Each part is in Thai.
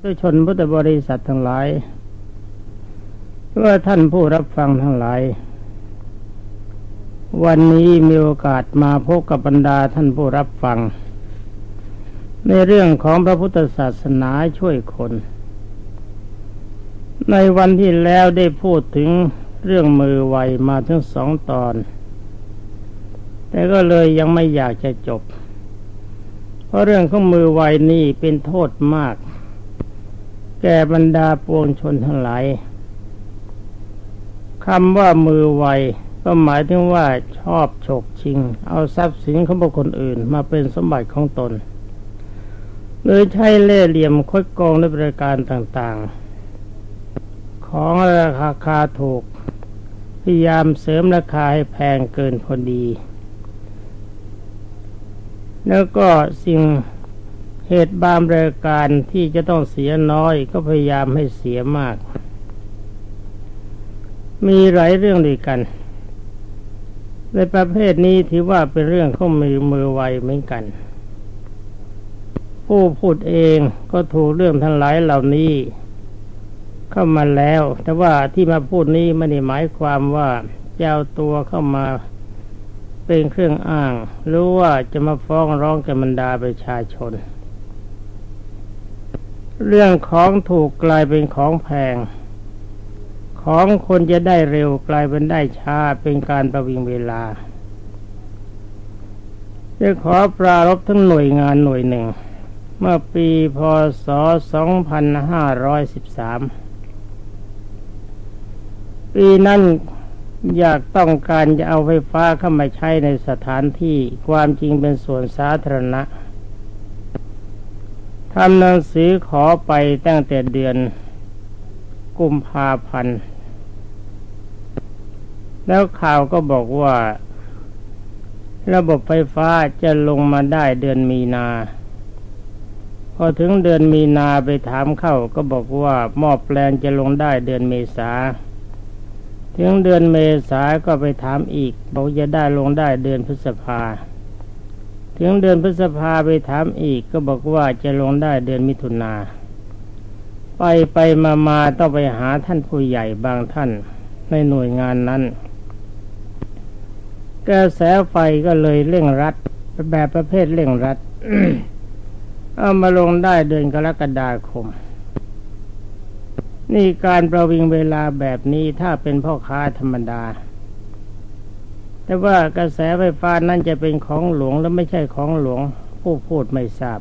ธุชนพุทธบริษัททั้งหลายเพื่อท่านผู้รับฟังทั้งหลาย วันนี้มีโอกาสมาพบกับบรรดาท่านผู้รับฟัง ในเรื่องของพระพุทธศาสนาช่วยคน ในวันที่แล้วได้พูดถึงเรื่องมือไวมาถึงสองตอน แต่ก็เลยยังไม่อยากจะจบ เพราะเรื่องของมือไวนี่เป็นโทษมาก แก่บรรดาปวงชนทั้งหลายคำว่ามือไวก็หมายถึงว่าชอบฉกชิง เอาทรัพย์สินของบุคคลอื่นมาเป็นสมบัติของตน หรือใช้เล่ห์เหลี่ยมคดโกงในบริการต่างๆ ของราคาคาถูก พยายามเสริมราคาให้แพงเกินพอดี แล้วก็สิ่ง เหตุบางรายการที่จะต้องเสียน้อยก็พยายามให้เสียมาก มีหลายเรื่องด้วยกัน ในประเภทนี้ถือว่าเป็นเรื่องข้อมือมือไวเหมือนกัน ผู้พูดเองก็ถูกเรื่องทั้งหลายเหล่านี้เข้ามาแล้ว แต่ว่าที่มาพูดนี้ไม่ได้หมายความว่าจะเอาตัวเข้ามาเป็นเครื่องอ้าง หรือว่าจะมาฟ้องร้องกับบรรดาประชาชน เรื่องของถูกกลายเป็นของแพง ของคนจะได้เร็วกลายเป็นได้ช้าเป็นการประวิงเวลาจะขอปรารบทั้งหน่วยงานหน่วยหนึ่ง เมื่อปีพศ 2513 ปีนั้นอยากต้องการจะเอาไฟฟ้าเข้ามาใช้ในสถานที่ความจริงเป็นส่วนสาธารณะ ทำหนังสือขอไปตั้งแต่เดือนกุมภาพันธ์ แล้วข่าวก็บอกว่า ระบบไฟฟ้าจะลงมาได้เดือนมีนา พอถึงเดือนมีนาไปถามเข้าก็บอกว่าหม้อแปลงจะลงได้เดือนเมษา ถึงเดือนเมษาก็ไปถามอีกบอกจะได้ลงได้เดือนพฤษภา ถึงเดือนพฤษภาไปถามอีกก็บอกว่าจะลงได้เดือนมิถุนาไปไปมามาต้องไปหาท่านผู้ใหญ่บางท่านในหน่วยงานนั้น กระแสไฟก็เลยเร่งรัดแบบประเภทเร่งรัดเอามาลงได้เดือนกรกฎาคม นี่การประวิงเวลาแบบนี้ถ้าเป็นพ่อค้าธรรมดา แต่ว่ากระแสไฟฟ้านั้นจะเป็นของหลวงและไม่ใช่ของหลวง ผู้พูดไม่ทราบ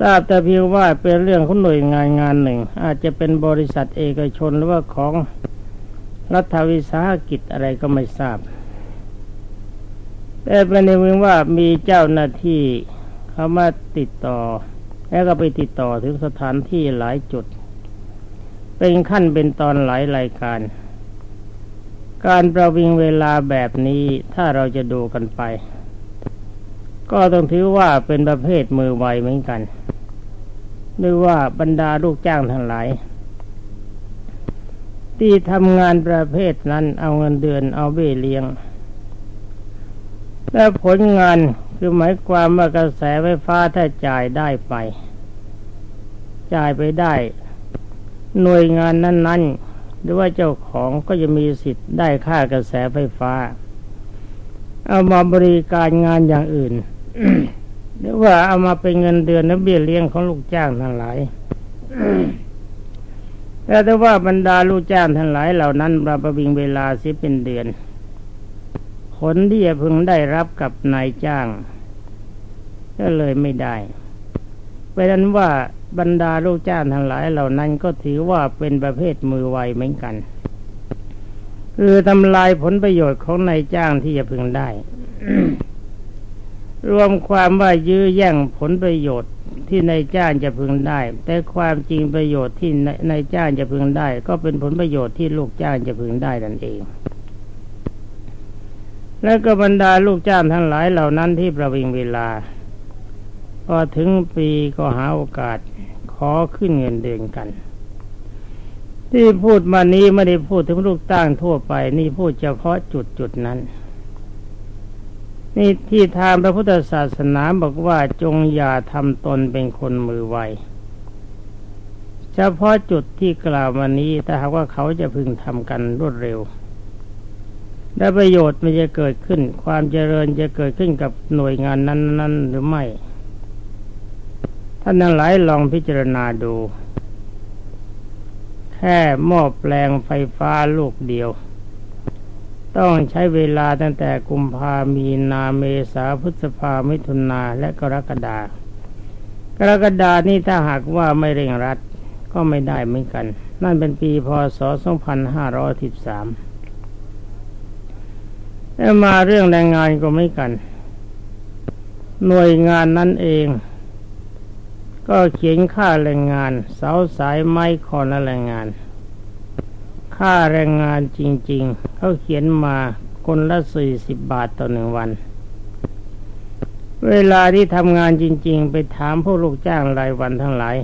ทราบแต่เพียงว่าเป็นเรื่องของหน่วยงานงานหนึ่ง อาจจะเป็นบริษัทเอกชนหรือว่าของรัฐวิสาหกิจอะไรก็ไม่ทราบ แต่เป็นในเมืองว่ามีเจ้าหน้าที่เขามาติดต่อ แล้วก็ไปติดต่อถึงสถานที่หลายจุด เป็นขั้นเป็นตอนหลายรายการ การประวิงเวลาแบบนี้ถ้าเราจะดูกันไป ก็ต้องถือว่าเป็นประเภทมือไวเหมือนกันหรือว่าบรรดาลูกจ้างทั้งหลายที่ทำงานประเภทนั้นเอาเงินเดือนเอาเบี้ยเลี้ยง และผลงานคือหมายความว่ากระแสไฟฟ้าถ้าจ่ายได้ไป จ่ายไปได้ หน่วยงานนั้นๆ หรือว่าเจ้าของก็จะมีสิทธิ์ได้ค่ากระแสไฟฟ้า เอามาบริการงานอย่างอื่น หรือว่าเอามาเป็นเงินเดือนและเบี้ยเลี้ยงของลูกจ้างทั้งหลายแต่ถ้าว่าบรรดาลูกจ้างทั้งหลายเหล่านั้นเราประวิงเวลาสิเป็นเดือนผลที่จะพึงได้รับกับนายจ้าง ก็เลยไม่ได้ เป็นนั้นว่าบรรดาลูกจ้างทั้งหลายเหล่านั้นก็ถือว่าเป็นประเภทมือไวเหมือนกัน คือทำลายผลประโยชน์ของนายจ้างที่จะพึงได้ รวมความว่ายื้อแย่งผลประโยชน์ที่นายจ้างจะพึงได้ แต่ความจริงประโยชน์ที่นายจ้างจะพึงได้ ก็เป็นผลประโยชน์ที่ลูกจ้างจะพึงได้นั่นเอง และก็บรรดาลูกจ้างทั้งหลายเหล่านั้นที่ประวิงเวลา พอถึงปีก็หาโอกาสขอขึ้นเงินเดือนกัน ที่พูดมานี้ไม่ได้พูดถึงลูกตั้งทั่วไป นี่พูดเฉพาะจุดจุดนั้น นี่ที่ทางพระพุทธศาสนาบอกว่าจงอย่าทำตนเป็นคนมือไวเฉพาะจุดที่กล่าวมานี้ถ้าหากว่าเขาจะพึงทำกันรวดเร็วและประโยชน์มันจะเกิดขึ้น ความเจริญจะเกิดขึ้นกับหน่วยงานนั้น ๆ หรือไม่ ท่านทั้งหลายลองพิจารณาดู แค่หม้อแปลงไฟฟ้าลูกเดียว ต้องใช้เวลาตั้งแต่กุมภามีนาเมษาพฤษภามิถุนาและกรกฎากรกฎานี่ถ้าหากว่าไม่เร่งรัดก็ไม่ได้เหมือนกัน นั่นเป็นปีพศ 2513แล้วมาเรื่องแรงงานก็ไม่กัน หน่วยงานนั้นเอง ก็เขียนค่าแรงงาน เสาสายไม้คอนและแรงงาน ค่าแรงงานจริง ๆ เขาเขียนมาคนละสี่สิบบาทต่อหนึ่งวัน เวลาที่ทำงานจริง ๆ ไปถามพวกลูกจ้างรายวันทั้งหลาย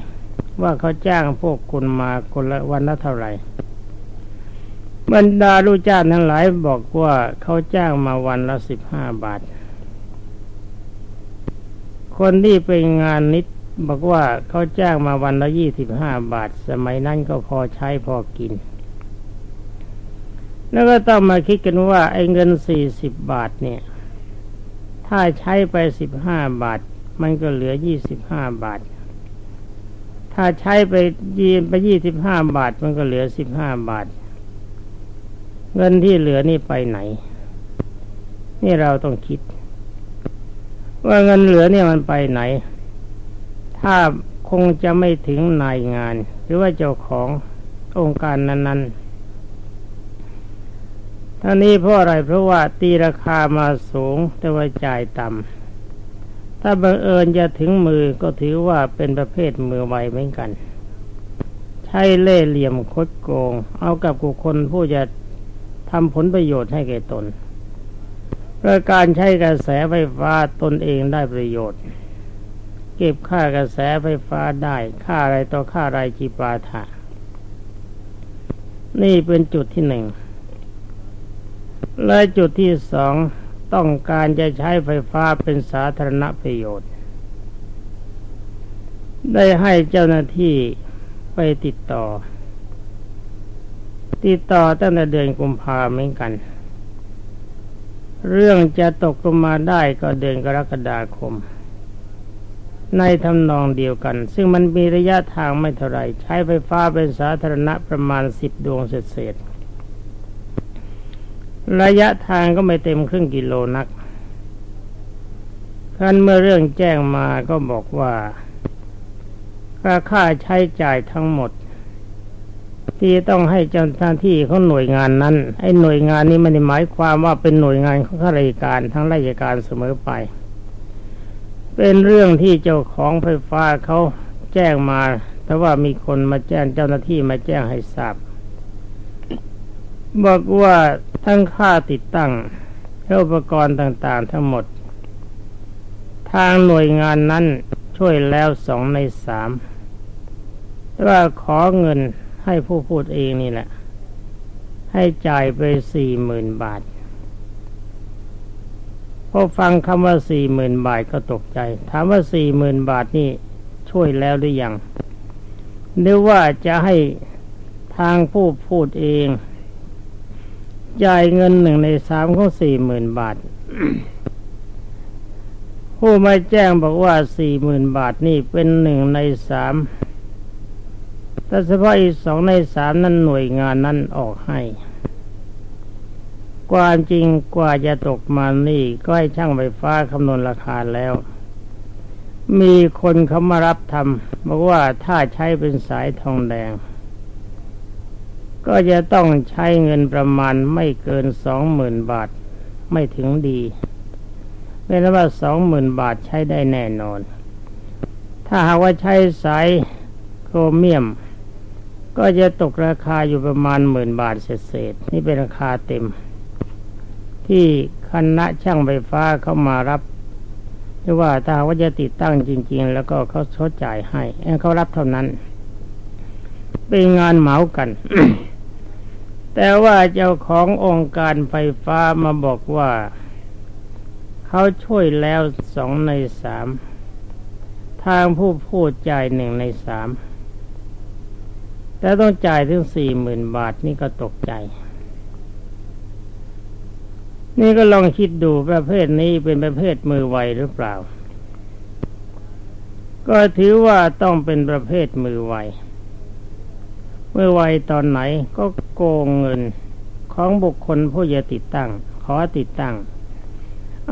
ว่าเขาจ้างพวกคุณมาคนละวันละเท่าไหร่บรรดาลูกจ้างทั้งหลายบอกว่าเขาจ้างมาวันละสิบห้าบาท คนที่ไปงานนิด บอกว่าเขาจ้างมาวันละยี่สิบห้าบาท สมัยนั้นก็พอใช้พอกิน แล้วก็ต้องมาคิดกันว่า ไอ้เงินสี่สิบบาทเนี่ย ถ้าใช้ไปสิบห้าบาท มันก็เหลือยี่สิบห้าบาท ถ้าใช้ไปยีไปยี่สิบห้าบาท มันก็เหลือสิบห้าบาท เงินที่เหลือนี่ไปไหน นี่เราต้องคิด ว่าเงินเหลือเนี่ยมันไปไหน ถ้าคงจะไม่ถึงนายงาน หรือว่าเจ้าขององค์การนั้นๆท่านี้เพราะอะไรเพราะว่าตีราคามาสูงแต่ว่าจ่ายต่ำถ้าบังเอิญจะถึงมือก็ถือว่าเป็นประเภทมือไวเหมือนกัน ใช้เล่เหลี่ยมคดโกง เอากับกุคนผู้จะทำผลประโยชน์ให้แก่ตนโดยการใช้กระแสไฟฟ้าตนเองได้ประโยชน์ เก็บค่ากระแสไฟฟ้าได้ ค่าอะไรต่อค่าไรจีปาถะนี่เป็นจุดที่หนึ่ง และจุดที่สองต้องการจะใช้ไฟฟ้าเป็นสาธารณประโยชน์ ได้ให้เจ้าหน้าที่ไปติดต่อ ติดต่อตั้งแต่เดือนกุมภาเหมือนกัน เรื่องจะตกลงมาได้ก็เดือนกรกฎาคม ในทำนองเดียวกัน ซึ่งมันมีระยะทางไม่เท่าไรใช้ไฟฟ้าเป็นสาธารณะประมาณสิบดวงเศษระยะทางก็ไม่เต็มครึ่งกิโลนักคันเมื่อเรื่องแจ้งมาก็บอกว่าค่าใช้จ่ายทั้งหมด ที่ต้องให้เจ้าหน้าที่ของหน่วยงานนั้นไอ้หน่วยงานนี้ไม่ได้หมายความว่าเป็นหน่วยงานของข้าราชการทั้งราชการเสมอไป เป็นเรื่องที่เจ้าของไฟฟ้าเขาแจ้งมาแต่ว่ามีคนมาแจ้งเจ้าหน้าที่มาแจ้งให้ทราบบอกว่าทั้งค่าติดตั้งอุปกรณ์ต่างๆ ทั้งหมด ทางหน่วยงานนั้นช่วยแล้วสองในสามแต่ว่าขอเงินให้ผู้พูดเองนี่แหละ ให้จ่ายไปสี่หมื่นบาท พอฟังคำว่าสี่หมื่นบาทก็ตกใจ ถามว่าสี่หมื่นบาทนี่ช่วยแล้วหรือยังหรือว่าจะให้ทางผู้พูดเองจ่ายเงินหนึ่งในสามของสี่หมื่นบาท ผู้มาแจ้งบอกว่าสี่หมื่นบาทนี่เป็นหนึ่งในสามแต่เฉพาะอีกสองในสามนั้นหน่วยงานนั้นออกให้ ความจริงกว่าจะตกมานี่ก็ให้ช่างไฟฟ้าคำนวณราคาแล้ว มีคนเขามารับทำบอกว่าถ้าใช้เป็นสายทองแดง ก็จะต้องใช้เงินประมาณไม่เกินสองหมื่นบาทไม่ถึงดีเป็นว่าสองหมื่นบาทใช้ได้แน่นอน ถ้าหากว่าใช้สายโครเมียม ก็จะตกราคาอยู่ประมาณหมื่นบาทเศษๆนี่เป็นราคาเต็ม ที่คณะช่างไฟฟ้าเข้ามารับหรือว่าถ้าว่าจะติดตั้งจริง ๆ แล้วก็เขาชดจ่ายให้เขารับเท่านั้น เป็นงานเหมากัน แต่ว่าเจ้าขององค์การไฟฟ้ามาบอกว่าเขาช่วยแล้วสองในสามทางผู้พูดจ่ายหนึ่งในสามแต่ต้องจ่ายถึงสี่หมื่นบาทนี่ก็ตกใจ นี่ก็ลองคิดดูประเภทนี้เป็นประเภทมือไวหรือเปล่า ก็ถือว่าต้องเป็นประเภทมือไวมือไวตอนไหนก็โกงเงินของบุคคลผู้จะติดตั้ง ขอติดตั้ง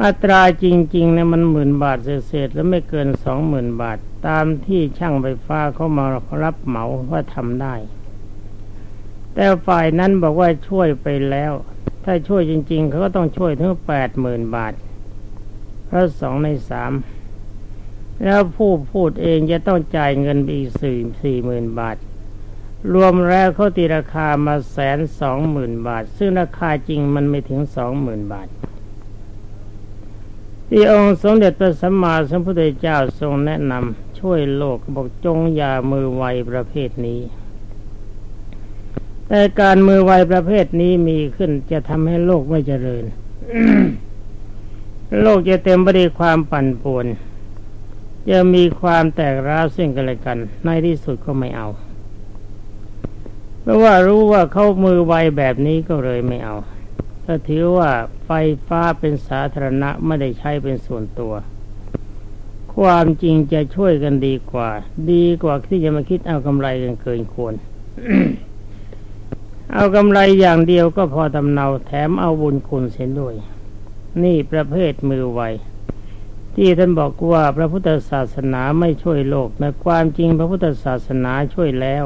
อัตราจริงๆเนี่ยมันหมื่นบาทเศษแล้วไม่เกินสองหมื่นบาท ตามที่ช่างไฟฟ้าเขามารับเหมาว่าทำได้ แต่ฝ่ายนั้นบอกว่าช่วยไปแล้ว ถ้าช่วยจริง ๆเขาก็ต้องช่วยถึงแปดหมื่นบาทเพราะสองในสามแล้วผู้พูดเองจะต้องจ่ายเงินอีกสี่สี่หมื่นบาท รวมแล้วเขาตีราคามาแสนสองหมื่นบาท ซึ่งราคาจริงมันไม่ถึงสองหมื่นบาท ที่องค์สมเด็จพระสัมมาสัมพุทธเจ้าทรงแนะนำช่วยโลกบอกจงอย่ามือไวประเภทนี้ แต่การมือไวประเภทนี้มีขึ้นจะทำให้โลกไม่เจริญ โลกจะเต็มไปด้วยความปั่นป่วน จะมีความแตกร้าวซึ่งกันและกัน ในที่สุดก็ไม่เอาราะว่ารู้ว่าเขามือไวแบบนี้ก็เลยไม่เอาถ้าถือว่าไฟฟ้าเป็นสาธารณะไม่ได้ใช้เป็นส่วนตัว ความจริงจะช่วยกันดีกว่า ดีกว่าที่จะมาคิดเอากำไรกันเกินควร เอากำไรอย่างเดียวก็พอทำเนาแถมเอาบุญคุณเสียด้วย นี่ประเภทมือไวที่ท่านบอกว่าพระพุทธศาสนาไม่ช่วยโลกในความจริงพระพุทธศาสนาช่วยแล้ว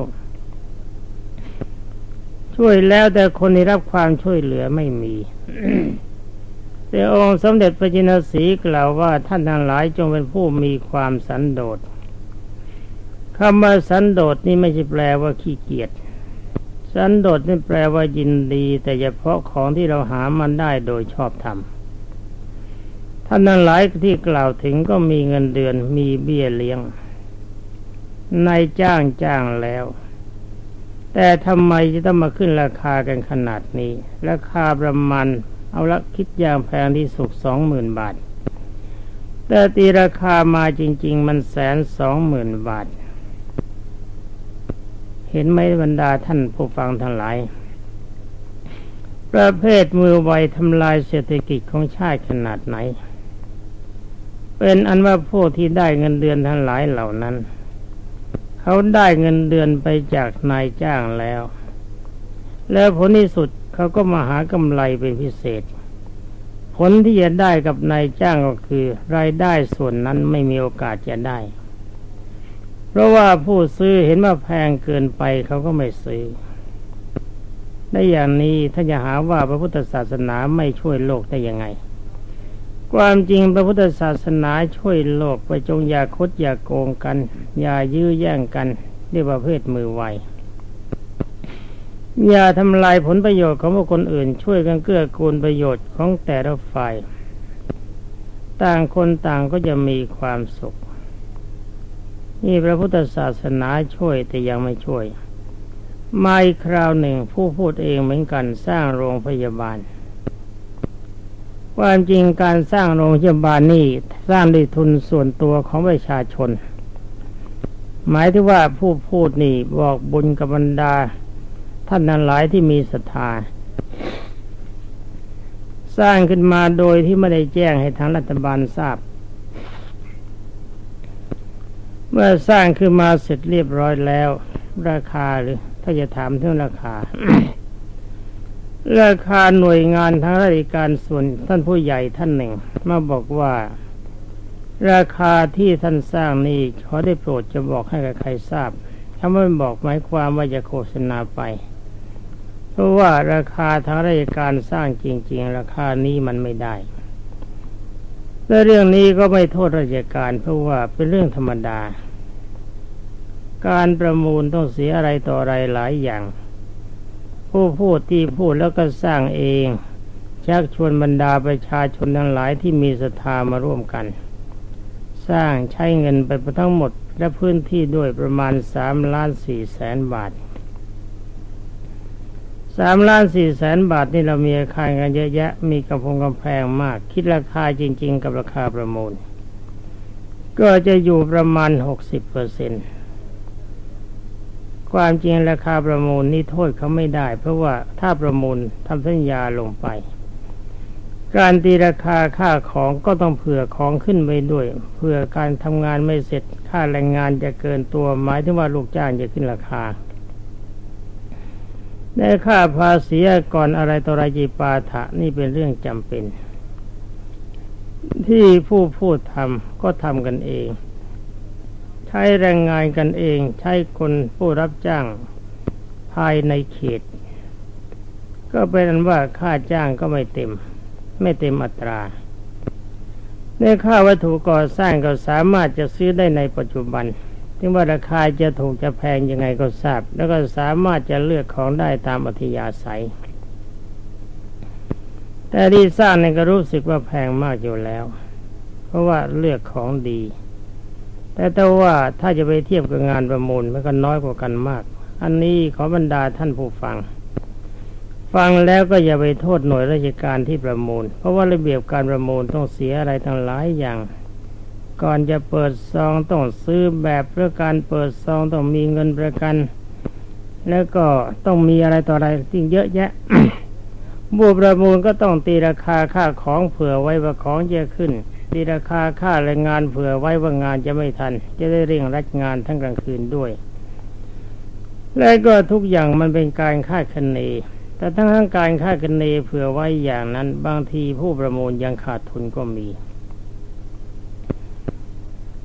ช่วยแล้วแต่คนที่รับความช่วยเหลือไม่มีแต่องค์สมเด็จพระจินสีกล่าวว่าท่านทั้งหลายจงเป็นผู้มีความสันโดษคำว่าสันโดษนี่ไม่ใช่แปลว่าขี้เกียจ สันโดษนี่แปลว่ายินดี แต่เฉพาะของที่เราหามันได้โดยชอบธรรมท่านนั้นหลายที่กล่าวถึงก็มีเงินเดือนมีเบี้ยเลี้ยงนายจ้างจ้างแล้ว แต่ทำไมจะต้องมาขึ้นราคากันขนาดนี้ ราคาประมาณเอาละคิดอย่างแพงที่สุดสองหมื่นบาท แต่ตีราคามาจริง ๆ มันแสนสองหมื่นบาท เห็นไหมบรรดาท่านผู้ฟังทั้งหลาย ประเภทมือไวทำลายเศรษฐกิจของชาติขนาดไหน เป็นอันว่าพวกที่ได้เงินเดือนทั้งหลายเหล่านั้น เขาได้เงินเดือนไปจากนายจ้างแล้ว แล้วผลที่สุดเขาก็มาหากำไรเป็นพิเศษ ผลที่จะได้กับนายจ้างก็คือ รายได้ส่วนนั้นไม่มีโอกาสจะได้ เพราะว่าผู้ซื้อเห็นว่าแพงเกินไปเขาก็ไม่ซื้อได้อย่างนี้ถ้าจะหาว่าพระพุทธศาสนาไม่ช่วยโลกได้ยังไง ความจริงพระพุทธศาสนาช่วยโลกไปจงอย่าคดอย่าโกงกัน อย่ายื้อแย่งกันเรียกว่าเพศมือไวอย่าทำลายผลประโยชน์ของบุคคลอื่น ช่วยกันเกื้อกูลประโยชน์ของแต่ละฝ่าย ต่างคนต่างก็จะมีความสุข นี่พระพุทธศาสนาช่วยแต่ยังไม่ช่วย มาอีกคราวหนึ่งผู้พูดเองเหมือนกันสร้างโรงพยาบาล ความจริงการสร้างโรงพยาบาลนี่สร้างด้วยทุนส่วนตัวของประชาชน หมายถึงว่าผู้พูดนี่บอกบุญกับบรรดา ท่านนั้นหลายที่มีศรัทธาสร้างขึ้นมาโดยที่ไม่ได้แจ้งให้ทางรัฐบาลทราบ เมื่อสร้างขึ้นมาเสร็จเรียบร้อยแล้ว ราคาหรือ ถ้าจะถามเรื่องราคา ราคาหน่วยงานทางราชการส่วนท่านผู้ใหญ่ท่านหนึ่ง มาบอกว่า ราคาที่ท่านสร้างนี้ขอได้โปรดจะบอกให้กับใครทราบถ้าไม่บอกหมายความว่าจะโฆษณาไป เพราะว่าราคาทางราชการสร้างจริง ๆ ราคานี้มันไม่ได้ และเรื่องนี้ก็ไม่โทษราชการเพราะว่าเป็นเรื่องธรรมดา การประมูลต้องเสียอะไรต่ออะไรหลายอย่าง ผู้พูดที่พูดแล้วก็สร้างเอง ชักชวนบรรดาประชาชนทั้งหลายที่มีศรัทธามาร่วมกัน สร้างใช้เงินไปทั้งหมดและพื้นที่ด้วยประมาณสามล้านสี่แสนบาท สามล้านสี่แสนบาทนี่เรามีอาคารกันเยอะแยะ มีกำพงกำแพงมาก คิดราคาจริง ๆ กับราคาประมูล ก็จะอยู่ประมาณหกสิบเปอร์เซ็นต์ความจริงราคาประมูลนี่โทษเขาไม่ได้ เพราะว่าถ้าประมูลทำสัญญาลงไป การตีราคาค่าของก็ต้องเผื่อของขึ้นไปด้วยเผื่อการทำงานไม่เสร็จค่าแรงงานจะเกินตัวหมายถึงว่าลูกจ้างจะขึ้นราคา ในค่าภาษีก่อนอะไรต่ออะไรจีปาถะนี่เป็นเรื่องจำเป็น ที่ผู้พูดทำก็ทำกันเอง ใช้แรงงานกันเอง ใช้คนผู้รับจ้างภายในเขต ก็เป็นอันว่าค่าจ้างก็ไม่เต็ม ไม่เต็มอัตราในค่าวัตถุก่อสร้างก็สามารถจะซื้อได้ในปัจจุบัน ถึงว่าราคาจะถูกจะแพงยังไงก็ทราบ แล้วก็สามารถจะเลือกของได้ตามอัธยาศัย แต่ที่สร้างเนี่ยก็รู้สึกว่าแพงมากอยู่แล้ว เพราะว่าเลือกของดี แต่แต่ว่าถ้าจะไปเทียบกับงานประมูลมันก็น้อยกว่ากันมาก อันนี้ขอบรรดาท่านผู้ฟังฟังแล้วก็อย่าไปโทษหน่วยราชการที่ประมูล เพราะว่าระเบียบการประมูลต้องเสียอะไรทั้งหลายอย่าง ก่อนจะเปิดซองต้องซื้อแบบเพื่อการเปิดซองต้องมีเงินประกัน แล้วก็ต้องมีอะไรต่ออะไรสิ่งเยอะแยะบูประมูลก็ต้องตีราคาค่าของเผื่อไว้ว่าของจะขึ้นตีราคาค่าแรงงานเผื่อไว้ว่างานจะไม่ทัน จะได้เร่งรัดงานทั้งกลางคืนด้วย และก็ทุกอย่างมันเป็นการค่าคะเน แต่ทั้งทั้งการค่าคะเนเผื่อไว้อย่างนั้น บางทีผู้ประมูลยังขาดทุนก็มี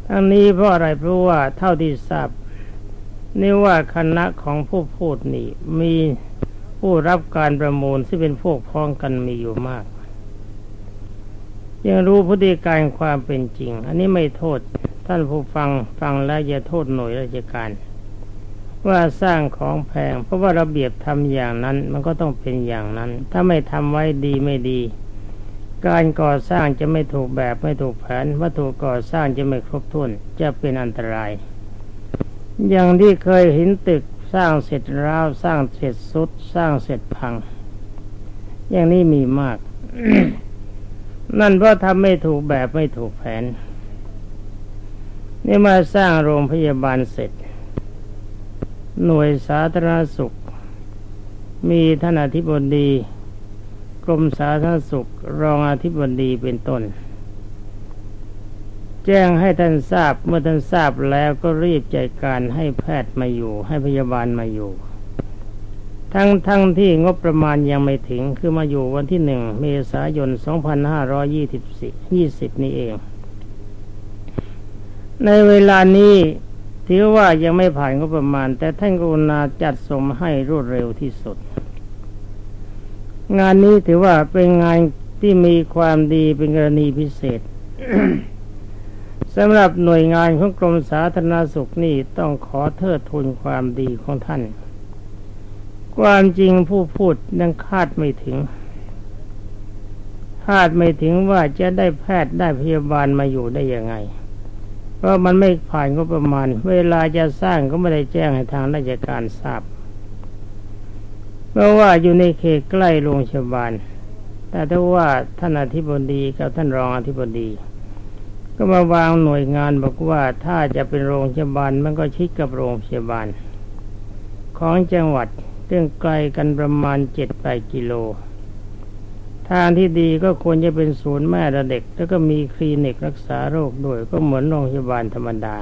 ทั้งนี้เพราะอะไรเพราะว่าเท่าที่ทราบนี่ว่าคณะของผู้พูดนี่มีผู้รับการประมูลที่เป็นพวกพ้องกันมีอยู่มาก ยังรู้พฤติการความเป็นจริง อันนี้ไม่โทษท่านผู้ฟังฟังแล้วอย่าโทษหน่วยราชการ ว่าสร้างของแพง เพราะว่าระเบียบทำอย่างนั้น มันก็ต้องเป็นอย่างนั้น ถ้าไม่ทำไว้ดีไม่ดี การก่อสร้างจะไม่ถูกแบบไม่ถูกแผนวัตถุก่อสร้างจะไม่ครบถ้วนจะเป็นอันตราย อย่างที่เคยเห็นตึกสร้างเสร็จร้าวสร้างเสร็จสุดสร้างเสร็จพัง อย่างนี้มีมาก นั่นเพราะทำไม่ถูกแบบไม่ถูกแผน นี่มาสร้างโรงพยาบาลเสร็จ หน่วยสาธารณสุข มีท่านอธิบดี กรมสาธารณสุขรองอธิบดีเป็นต้น แจ้งให้ท่านทราบเมื่อท่านทราบแล้วก็รีบจัดการให้แพทย์มาอยู่ ให้พยาบาลมาอยู่ ทั้งทั้งที่งบประมาณยังไม่ถึงคือมาอยู่วันที่หนึ่งเมษายน 2524 20นี้เอง ในเวลานี้ถือว่ายังไม่ผ่านงบประมาณ แต่ท่านกรุณาจัดสมให้รวดเร็วที่สุด งานนี้ถือว่าเป็นงานที่มีความดีเป็นกรณีพิเศษสำหรับหน่วยงานของกรมสาธารณสุขนี่ต้องขอเทิดทูนความดีของท่าน ความจริงผู้พูดยังคาดไม่ถึง คาดไม่ถึงว่าจะได้แพทย์ได้พยาบาลมาอยู่ได้ยังไง เพราะมันไม่ผ่านก็ประมาณ เวลาจะสร้างก็ไม่ได้แจ้งให้ทางราชการทราบ เพราะว่าอยู่ในเขตใกล้โรงพยาบาล แต่ถ้าว่าท่านอธิบดีกับท่านรองอธิบดี ก็มาวางหน่วยงานบอกว่าถ้าจะเป็นโรงพยาบาลมันก็ชิดกับโรงพยาบาล ของจังหวัดเรื่องไกลกันประมาณเจ็ดแปดกิโล ทางที่ดีก็ควรจะเป็นศูนย์แม่และเด็ก แล้วก็มีคลินิกรักษาโรคด้วยก็เหมือนโรงพยาบาลธรรมดา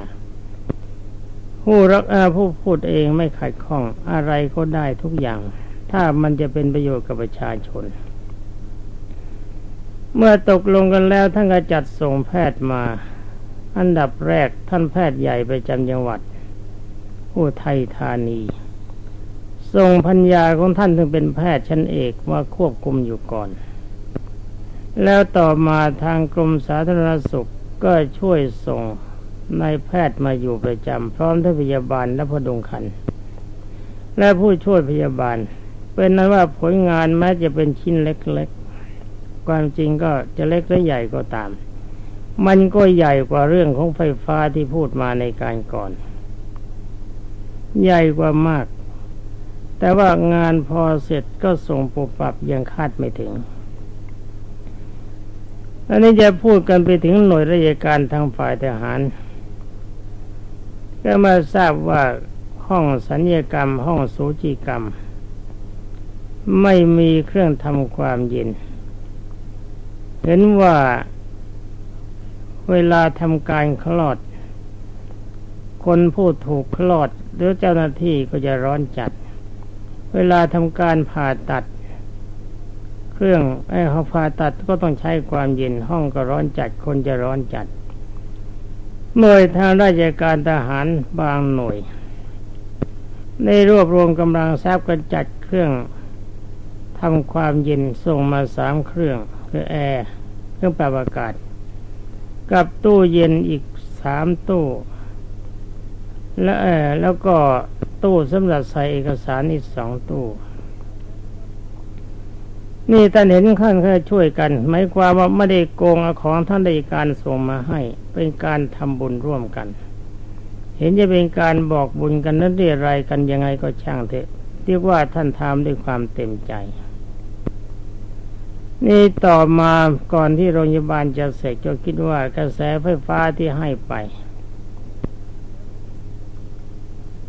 ผู้รักผู้พูดเองไม่ขัดข้องอะไรก็ได้ทุกอย่าง ถ้ามันจะเป็นประโยชน์กับประชาชน เมื่อตกลงกันแล้วท่านก็จัดส่งแพทย์มา อันดับแรกท่านแพทย์ใหญ่ประจำจังหวัดผู้ไทยธานีส่งพัญญาของท่านถึงเป็นแพทย์ชั้นเอกมาควบคุมอยู่ก่อน แล้วต่อมาทางกรมสาธารณสุขก็ช่วยส่งนายแพทย์มาอยู่ประจำพร้อมทั้งพยาบาลและพดุงคัน และผู้ช่วยพยาบาล เป็นนั้นว่าผลงานแม้จะเป็นชิ้นเล็กๆ ความจริงก็จะเล็กหรือใหญ่ก็ตาม มันก็ใหญ่กว่าเรื่องของไฟฟ้าที่พูดมาในการก่อน ใหญ่กว่ามาก แต่ว่างานพอเสร็จก็ส่งปุบปับยังคาดไม่ถึงอันนี้จะพูดกันไปถึงหน่วยราชการทางฝ่ายทหาร ก็มาทราบว่าห้องสัญญกรรม ห้องสูจิกรรม ไม่มีเครื่องทำความเย็น เห็นว่าเวลาทำการคลอด คนผู้ถูกคลอด หรือเจ้าหน้าที่ก็จะร้อนจัด เวลาทำการผ่าตัด เครื่องไอ้เขาผ่าตัดก็ต้องใช้ความเย็นห้องก็ร้อนจัด คนจะร้อนจัดหน่วยทางราชการทหารบางหน่วย ในรวบรวมกำลังทรัพย์กันจัดเครื่อง ทำความเย็นส่งมาสามเครื่องคือแอร์เครื่องปรับอากาศ กับตู้เย็นอีกสามตู้ และแอร์แล้วก็ตู้สำหรับใส่เอกสารอีกสองตู้ นี่ท่านเห็นขั้นแค่ช่วยกันหมายความว่าไม่ได้โกงเอาของท่านใดการส่งมาให้ เป็นการทำบุญร่วมกัน เห็นจะเป็นการบอกบุญกันนั้นเรียรายกันยังไงก็ช่างเถอะเรียกว่าท่านทำด้วยความเต็มใจ นี่ต่อมาก่อนที่โรงพยาบาลจะเสร็จก็คิดว่ากระแสไฟฟ้าที่ให้ไป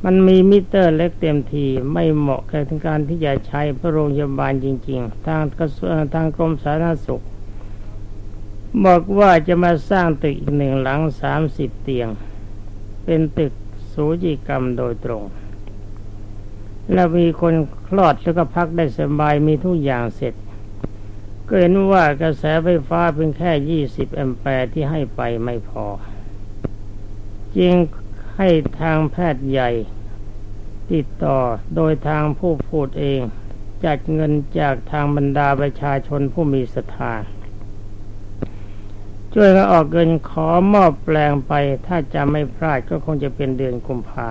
มันมีมิเตอร์เล็กเต็มทีไม่เหมาะกับการที่จะใช้พระโรงพยาบาลจริง ๆ ทางกระทรวงทางกรมสาธารณสุข บอกว่าจะมาสร้างตึกอีกหนึ่งหลังสามสิบเตียง เป็นตึกสูจิกรรมโดยตรง แล้วมีคนคลอดแล้วก็พักได้สบายมีทุกอย่างเสร็จ ก็เห็นว่ากระแสไฟฟ้าเพียงแค่ยี่สิบแอมแปร์ที่ให้ไปไม่พอจริงให้ทางแพทย์ใหญ่ ติดต่อโดยทางผู้พูดเอง จัดเงินจากทางบรรดาประชาชนผู้มีศรัทธาช่วยกันออกเงินขอมอบแปลงไป ถ้าจะไม่พลาดก็คงจะเป็นเดือนกุมภา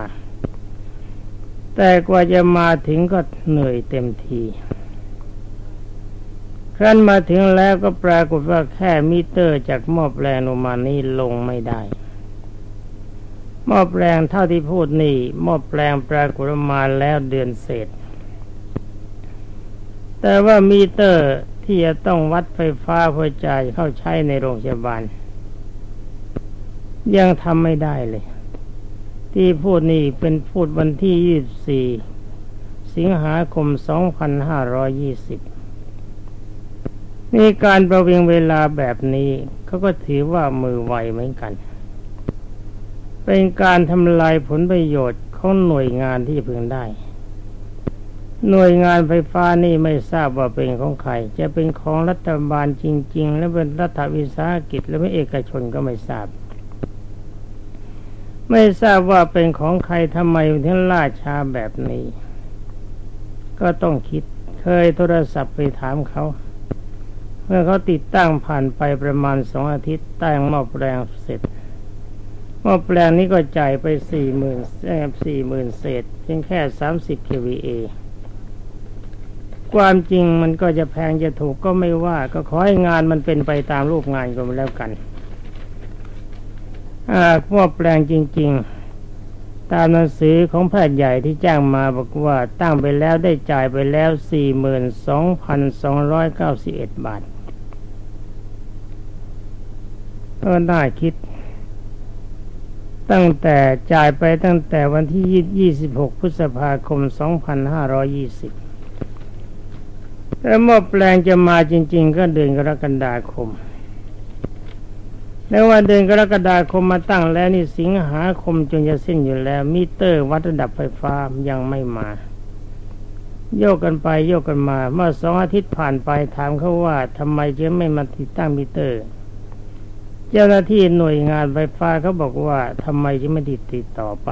แต่กว่าจะมาถึงก็เหนื่อยเต็มที ครั้นมาถึงแล้วก็ปรากฏว่าแค่มิเตอร์จากม้อแปลงลงมานี้ลงไม่ได้หม้อแปลงเท่าที่พูดนี่หม้อแปลงปรากฏมาแล้วเดือนเศษ แต่ว่ามีเตอร์ที่จะต้องวัดไฟฟ้าเพื่อจ่ายเข้าใช้ในโรงพยาบาล ยังทำไม่ได้เลย ที่พูดนี่เป็นพูดวันที่ยี่สี่สิงหาคมสองพั นี่การประวิงเวลาแบบนี้เขาก็ถือว่ามือไวเหมือนกัน เป็นการทำลายผลประโยชน์ของหน่วยงานที่พึงได้ หน่วยงานไฟฟ้านี่ไม่ทราบว่าเป็นของใคร จะเป็นของรัฐบาลจริง ๆ และเป็นรัฐวิสาหกิจและไม่เอกชนก็ไม่ทราบ ไม่ทราบว่าเป็นของใครทำไมถึงล่าช้าแบบนี้ ก็ต้องคิดเคยโทรศัพท์ไปถามเขา เมื่อเขาติดตั้งผ่านไปประมาณสองอาทิตย์ตั้งหม้อแปลงเสร็จม้อแปลงนี้ก็จ่ายไปสี่หมื่นสี่หมื่นเศษเพียงแค่สามสิบ kVA ความจริงมันก็จะแพงจะถูกก็ไม่ว่าก็ขอให้งานมันเป็นไปตามรูปงานก็แล้วกันหม้อแปลงจริง ๆ ตามหนังสือของแพทย์ใหญ่ที่แจ้งมาบอกว่าตั้งไปแล้วได้จ่ายไปแล้วสี่หมื่นสองพันสองร้อยเก้าสิบเอ็ดบาท ก็น่าคิด ตั้งแต่จ่ายไปตั้งแต่วันที่ 26 พฤษภาคม 2520แต่หม้อแปลงจะมาจริง ๆ ก็เดือนกรกฎาคม แล้ววันเดือนกรกฎาคมมาตั้งแล้วนี่สิงหาคมจนจะสิ้นอยู่แล้ว มิเตอร์วัดระดับไฟฟ้ายังไม่มาโยกกันไปโยกกันมา เมื่อสองอาทิตย์ผ่านไปถามเขาว่าทำไมจะไม่มาติดตั้งมิเตอร์ จ้าหน้าที่หน่วยงานไฟฟ้าเขาบอกว่าทำไมจะไม่ติดติดต่อไป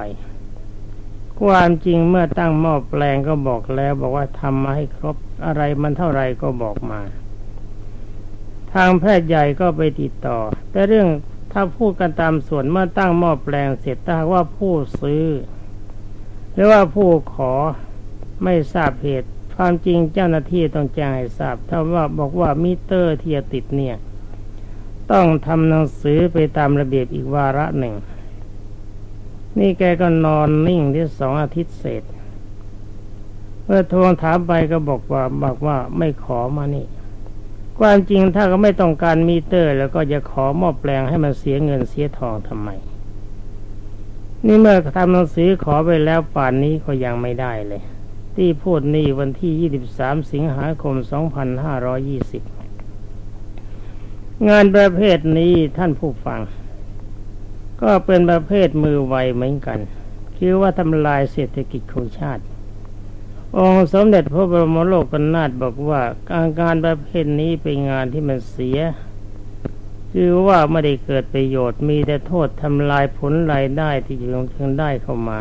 ความจริงเมื่อตั้งหม้อแปลงก็บอกแล้ว บอกว่าทำมาให้ครบอะไรมันเท่าไรก็บอกมา ทางแพทย์ใหญ่ก็ไปติดต่อ แต่เรื่องถ้าพูดกันตามส่วนเมื่อตั้งหม้อแปลงเสร็จถ้าว่าผู้ซื้อ หรือว่าผู้ขอไม่ทราบเหตุความจริงเจ้าหน้าที่ต้องแจ้งให้ทราบ ถ้าว่าบอกว่ามิเตอร์ที่จะติดเนี่ย ต้องทำหนังสือไปตามระเบียบอีกวาระหนึ่ง นี่แกก็นอนนิ่งที่สองอาทิตย์เสร็จเมื่อทวงถามไปก็บอกว่าบอกว่าไม่ขอมานี่ ความจริงถ้าก็ไม่ต้องการมีเตอร์ แล้วก็จะขอมอบแปลงให้มันเสียเงินเสียทองทำไม นี่เมื่อทำหนังสือขอไปแล้วป่านนี้ก็ยังไม่ได้เลย ที่พูดนี่วันที่ 23 สิงหาคม 2520 งานประเภทนี้ท่านผู้ฟัง ก็เป็นประเภทมือไวเหมือนกัน คือว่าทำลายเศรษฐกิจของชาติ องค์สมเด็จพระบรมโลกนาถบอกว่าการการประเภทนี้เป็นงานที่มันเสีย คือว่าไม่ได้เกิดประโยชน์มีแต่โทษทำลายผลรายได้ที่จะลงได้เข้ามา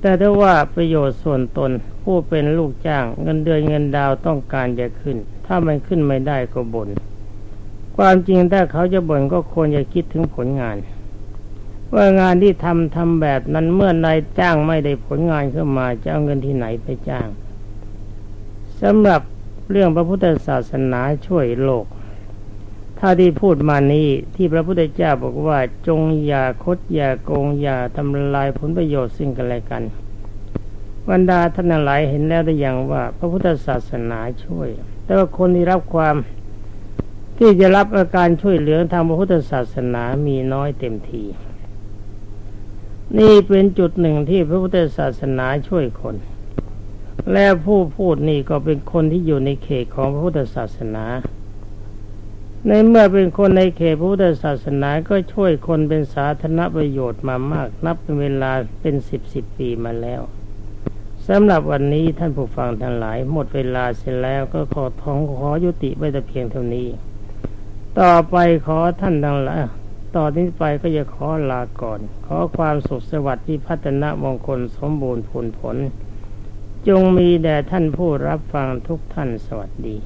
แต่ถ้าว่าประโยชน์ส่วนตนผู้เป็นลูกจ้างเงินเดือนเงินดาวต้องการจะขึ้น ถ้ามันขึ้นไม่ได้ก็บน่น ความจริงถ้าเขาจะบ่นก็ควรจะคิดถึงผลงาน ว่างานที่ทำทำแบบนั้นเมื่อนายจ้างไม่ได้ผลงานขึ้นมาจะเอาเงินที่ไหนไปจ้างสำหรับเรื่องพระพุทธศาสนาช่วยโลก ถ้าที่พูดมานี้ที่พระพุทธเจ้าบอกว่าจงอย่าคดอย่าโกงอย่าทำลายผลประโยชน์ซึ่งกันและกันบรรดาท่านหลายเห็นแล้วได้อย่างว่า พระพุทธศาสนาช่วย แต่ว่าคนที่รับความ ที่จะรับอาการช่วยเหลือทางพระพุทธศาสนามีน้อยเต็มที นี่เป็นจุดหนึ่งที่พระพุทธศาสนาช่วยคน และผู้พูดนี่ก็เป็นคนที่อยู่ในเขตของพระพุทธศาสนา ในเมื่อเป็นคนในเขตพระพุทธศาสนาก็ช่วยคนเป็นสาธารณประโยชน์มามาก นับเป็นเวลาเป็นสิบสิบปีมาแล้วสำหรับวันนี้ท่านผู้ฟังทั้งหลายหมดเวลาเสร็จแล้วก็ขอท้องขอยุติไว้แต่เพียงเท่านี้ ต่อไปขอท่านทั้งหลายต่อนนี้ไปก็จะขอลาก่อน ขอความสุขสวัสดิ์ที่พัฒนามงคลสมบูรณ์ผลผล จงมีแด่ท่านผู้รับฟังทุกท่านสวัสดี